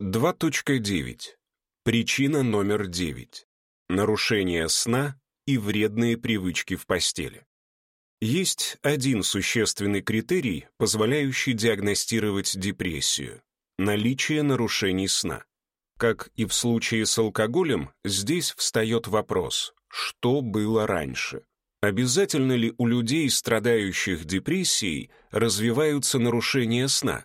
2.9. Причина номер 9. Нарушение сна и вредные привычки в постели. Есть один существенный критерий, позволяющий диагностировать депрессию — наличие нарушений сна. Как и в случае с алкоголем, здесь встает вопрос, что было раньше? Обязательно ли у людей, страдающих депрессией, развиваются нарушения сна?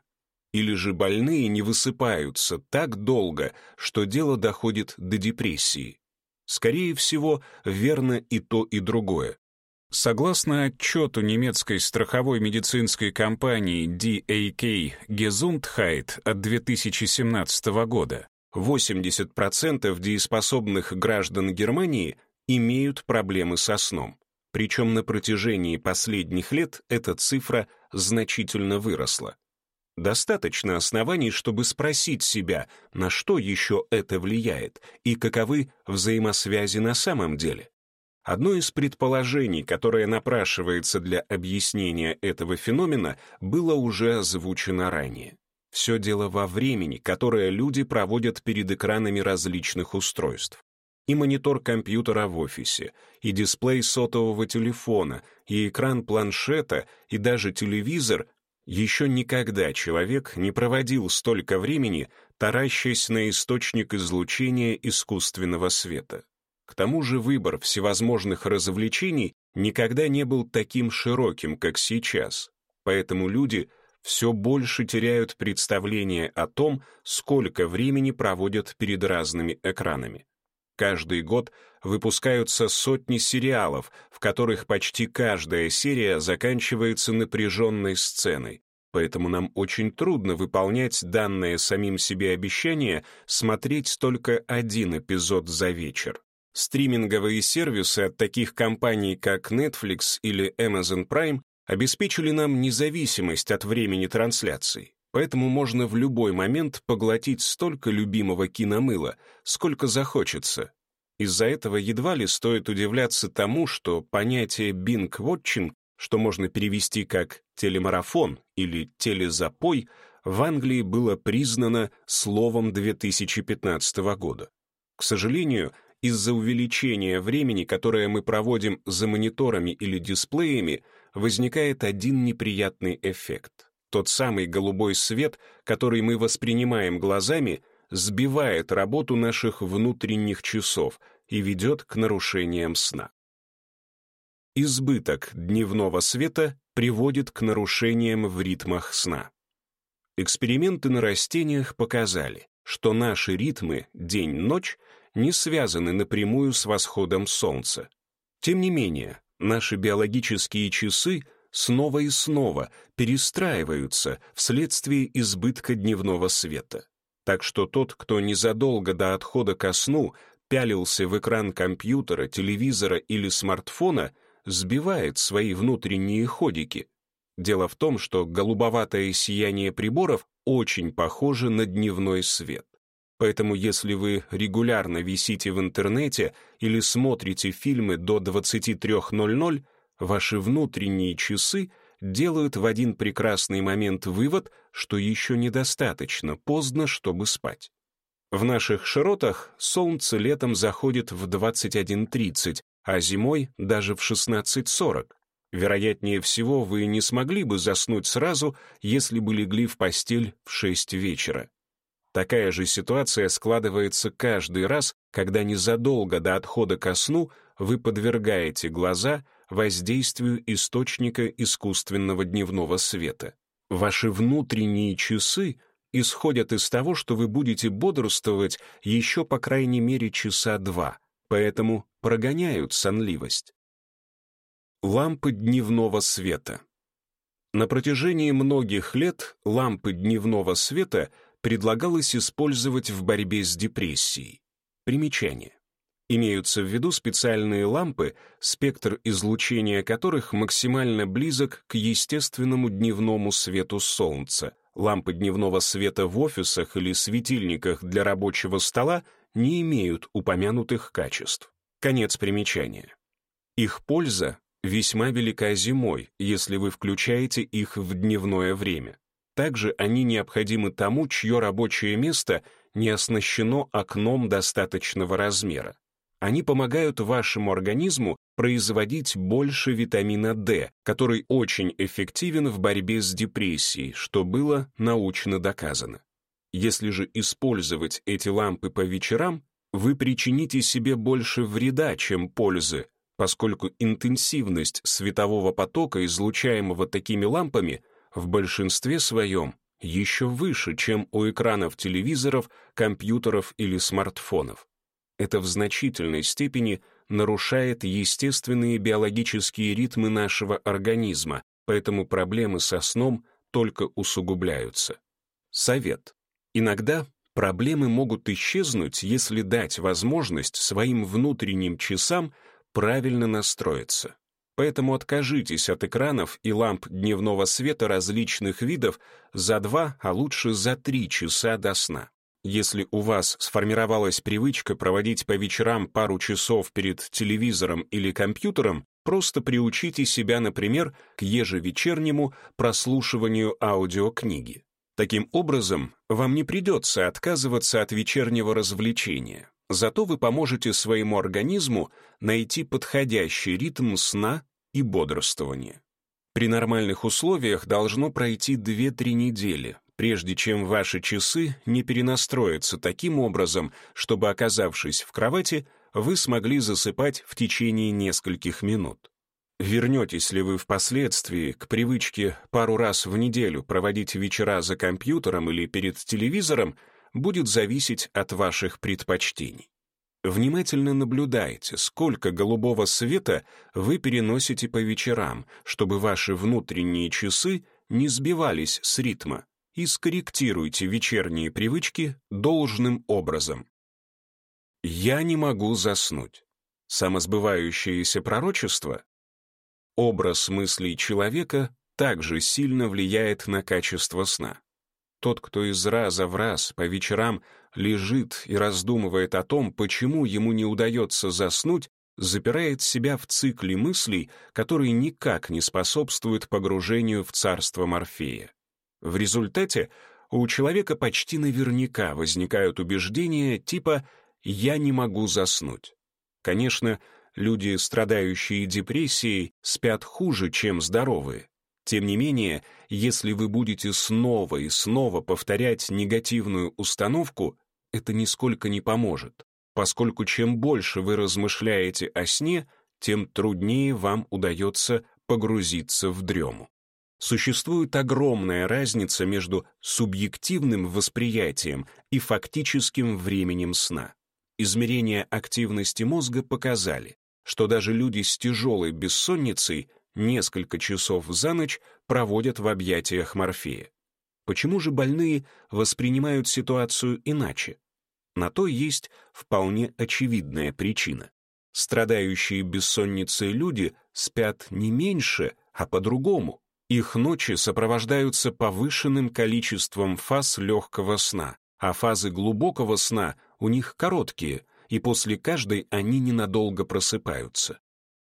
Или же больные не высыпаются так долго, что дело доходит до депрессии? Скорее всего, верно и то, и другое. Согласно отчету немецкой страховой медицинской компании DAK Gesundheit от 2017 года, 80% дееспособных граждан Германии имеют проблемы со сном. Причем на протяжении последних лет эта цифра значительно выросла. Достаточно оснований, чтобы спросить себя, на что еще это влияет и каковы взаимосвязи на самом деле. Одно из предположений, которое напрашивается для объяснения этого феномена, было уже озвучено ранее. Все дело во времени, которое люди проводят перед экранами различных устройств. И монитор компьютера в офисе, и дисплей сотового телефона, и экран планшета, и даже телевизор еще никогда человек не проводил столько времени, таращась на источник излучения искусственного света. К тому же выбор всевозможных развлечений никогда не был таким широким, как сейчас, поэтому люди все больше теряют представление о том, сколько времени проводят перед разными экранами. Каждый год выпускаются сотни сериалов, в которых почти каждая серия заканчивается напряженной сценой, поэтому нам очень трудно выполнять данное самим себе обещание смотреть только один эпизод за вечер. Стриминговые сервисы от таких компаний, как Netflix или Amazon Prime, обеспечили нам независимость от времени трансляций, поэтому можно в любой момент поглотить столько любимого киномыла, сколько захочется, из-за этого едва ли стоит удивляться тому, что понятие «бинг-вотчинг», что можно перевести как «телемарафон» или «телезапой», в Англии было признано словом 2015 года. К сожалению, из-за увеличения времени, которое мы проводим за мониторами или дисплеями, возникает один неприятный эффект. Тот самый голубой свет, который мы воспринимаем глазами, сбивает работу наших внутренних часов и ведет к нарушениям сна. Избыток дневного света приводит к нарушениям в ритмах сна. Эксперименты на растениях показали, что наши ритмы день-ночь не связаны напрямую с восходом солнца. Тем не менее, наши биологические часы снова и снова перестраиваются вследствие избытка дневного света. Так что тот, кто незадолго до отхода ко сну пялился в экран компьютера, телевизора или смартфона, сбивает свои внутренние ходики. Дело в том, что голубоватое сияние приборов очень похоже на дневной свет. Поэтому если вы регулярно висите в интернете или смотрите фильмы до 23.00, ваши внутренние часы — делают в один прекрасный момент вывод, что еще недостаточно поздно, чтобы спать. В наших широтах солнце летом заходит в 21.30, а зимой даже в 16.40. Вероятнее всего, вы не смогли бы заснуть сразу, если бы легли в постель в 6 вечера. Такая же ситуация складывается каждый раз, когда незадолго до отхода ко сну вы подвергаете глаза воздействию источника искусственного дневного света. Ваши внутренние часы исходят из того, что вы будете бодрствовать еще по крайней мере часа два, поэтому прогоняют сонливость. Лампы дневного света. На протяжении многих лет лампы дневного света предлагалось использовать в борьбе с депрессией. Примечание. Имеются в виду специальные лампы, спектр излучения которых максимально близок к естественному дневному свету Солнца. Лампы дневного света в офисах или светильниках для рабочего стола не имеют упомянутых качеств. Конец примечания. Их польза весьма велика зимой, если вы включаете их в дневное время. Также они необходимы тому, чье рабочее место не оснащено окном достаточного размера. Они помогают вашему организму производить больше витамина D, который очень эффективен в борьбе с депрессией, что было научно доказано. Если же использовать эти лампы по вечерам, вы причините себе больше вреда, чем пользы, поскольку интенсивность светового потока, излучаемого такими лампами, в большинстве своем еще выше, чем у экранов телевизоров, компьютеров или смартфонов. Это в значительной степени нарушает естественные биологические ритмы нашего организма, поэтому проблемы со сном только усугубляются. Совет. Иногда проблемы могут исчезнуть, если дать возможность своим внутренним часам правильно настроиться. Поэтому откажитесь от экранов и ламп дневного света различных видов за два, а лучше за три часа до сна. Если у вас сформировалась привычка проводить по вечерам пару часов перед телевизором или компьютером, просто приучите себя, например, к ежевечернему прослушиванию аудиокниги. Таким образом, вам не придется отказываться от вечернего развлечения. Зато вы поможете своему организму найти подходящий ритм сна и бодрствования. При нормальных условиях должно пройти 2-3 недели, прежде чем ваши часы не перенастроятся таким образом, чтобы, оказавшись в кровати, вы смогли засыпать в течение нескольких минут. Вернетесь ли вы впоследствии к привычке пару раз в неделю проводить вечера за компьютером или перед телевизором, будет зависеть от ваших предпочтений. Внимательно наблюдайте, сколько голубого света вы переносите по вечерам, чтобы ваши внутренние часы не сбивались с ритма, и скорректируйте вечерние привычки должным образом. «Я не могу заснуть». Самосбывающееся пророчество? Образ мыслей человека также сильно влияет на качество сна. Тот, кто из раза в раз по вечерам лежит и раздумывает о том, почему ему не удается заснуть, запирает себя в цикле мыслей, которые никак не способствуют погружению в царство Морфея. В результате у человека почти наверняка возникают убеждения типа «я не могу заснуть». Конечно, люди, страдающие депрессией, спят хуже, чем здоровые. Тем не менее, если вы будете снова и снова повторять негативную установку, это нисколько не поможет, поскольку чем больше вы размышляете о сне, тем труднее вам удается погрузиться в дрему. Существует огромная разница между субъективным восприятием и фактическим временем сна. Измерения активности мозга показали, что даже люди с тяжелой бессонницей несколько часов за ночь проводят в объятиях Морфея. Почему же больные воспринимают ситуацию иначе? На то есть вполне очевидная причина. Страдающие бессонницей люди спят не меньше, а по-другому. Их ночи сопровождаются повышенным количеством фаз легкого сна, а фазы глубокого сна у них короткие, и после каждой они ненадолго просыпаются.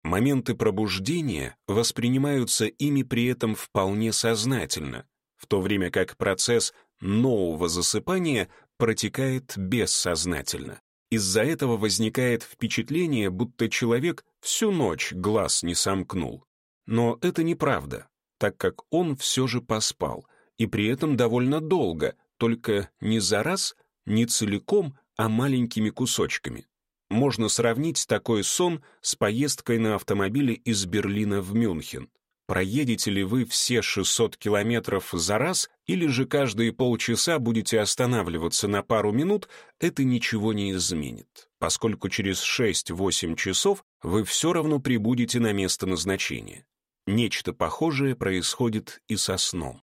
Моменты пробуждения воспринимаются ими при этом вполне сознательно, в то время как процесс нового засыпания протекает бессознательно. Из-за этого возникает впечатление, будто человек всю ночь глаз не сомкнул. Но это неправда, так как он все же поспал, и при этом довольно долго, только не за раз, не целиком, а маленькими кусочками. Можно сравнить такой сон с поездкой на автомобиле из Берлина в Мюнхен. Проедете ли вы все 600 километров за раз или же каждые полчаса будете останавливаться на пару минут, это ничего не изменит, поскольку через 6-8 часов вы все равно прибудете на место назначения. Нечто похожее происходит и со сном.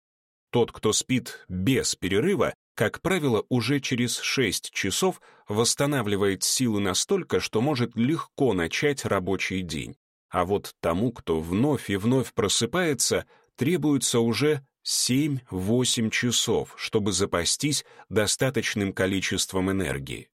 Тот, кто спит без перерыва, как правило, уже через 6 часов восстанавливает силы настолько, что может легко начать рабочий день. А вот тому, кто вновь и вновь просыпается, требуется уже 7-8 часов, чтобы запастись достаточным количеством энергии.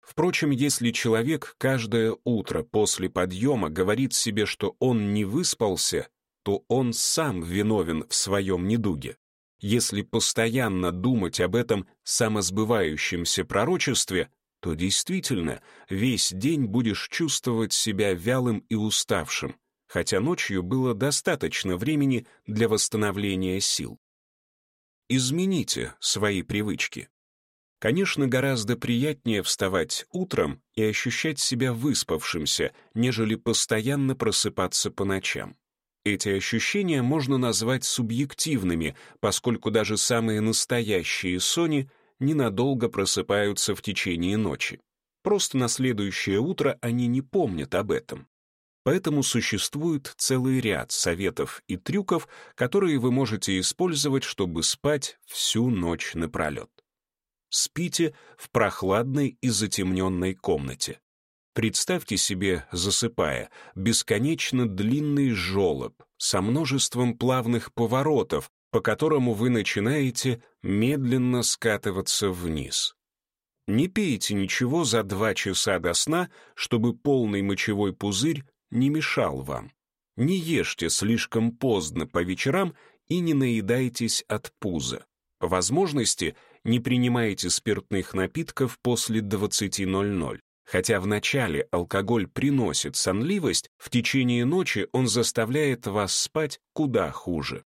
Впрочем, если человек каждое утро после подъема говорит себе, что он не выспался, то он сам виновен в своем недуге. Если постоянно думать об этом самосбывающемся пророчестве, то действительно весь день будешь чувствовать себя вялым и уставшим, хотя ночью было достаточно времени для восстановления сил. Измените свои привычки. Конечно, гораздо приятнее вставать утром и ощущать себя выспавшимся, нежели постоянно просыпаться по ночам. Эти ощущения можно назвать субъективными, поскольку даже самые настоящие сони ненадолго просыпаются в течение ночи. Просто на следующее утро они не помнят об этом. Поэтому существует целый ряд советов и трюков, которые вы можете использовать, чтобы спать всю ночь напролет. Спите в прохладной и затемненной комнате. Представьте себе, засыпая, бесконечно длинный желоб со множеством плавных поворотов, по которому вы начинаете медленно скатываться вниз. Не пейте ничего за два часа до сна, чтобы полный мочевой пузырь не мешал вам. Не ешьте слишком поздно по вечерам и не наедайтесь от пуза. По возможности не принимайте спиртных напитков после 20.00. Хотя вначале алкоголь приносит сонливость, в течение ночи он заставляет вас спать куда хуже.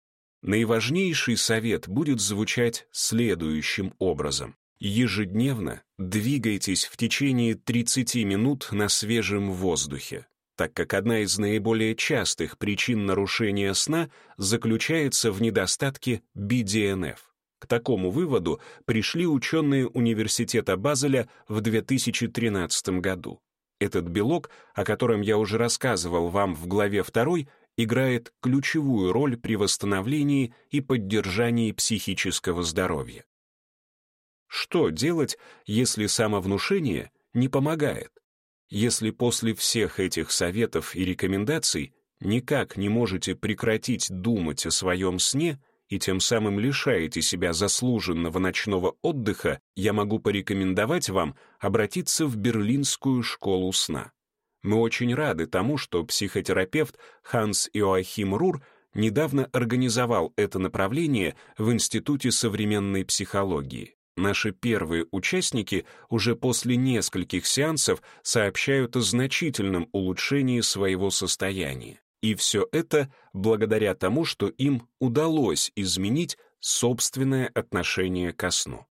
Наиважнейший совет будет звучать следующим образом. Ежедневно двигайтесь в течение 30 минут на свежем воздухе, так как одна из наиболее частых причин нарушения сна заключается в недостатке BDNF. К такому выводу пришли ученые университета Базеля в 2013 году. Этот белок, о котором я уже рассказывал вам в главе 2, играет ключевую роль при восстановлении и поддержании психического здоровья. Что делать, если самовнушение не помогает? Если после всех этих советов и рекомендаций никак не можете прекратить думать о своем сне — и тем самым лишаете себя заслуженного ночного отдыха, я могу порекомендовать вам обратиться в Берлинскую школу сна. Мы очень рады тому, что психотерапевт Ханс Иоахим Рур недавно организовал это направление в Институте современной психологии. Наши первые участники уже после нескольких сеансов сообщают о значительном улучшении своего состояния. И все это благодаря тому, что им удалось изменить собственное отношение ко сну.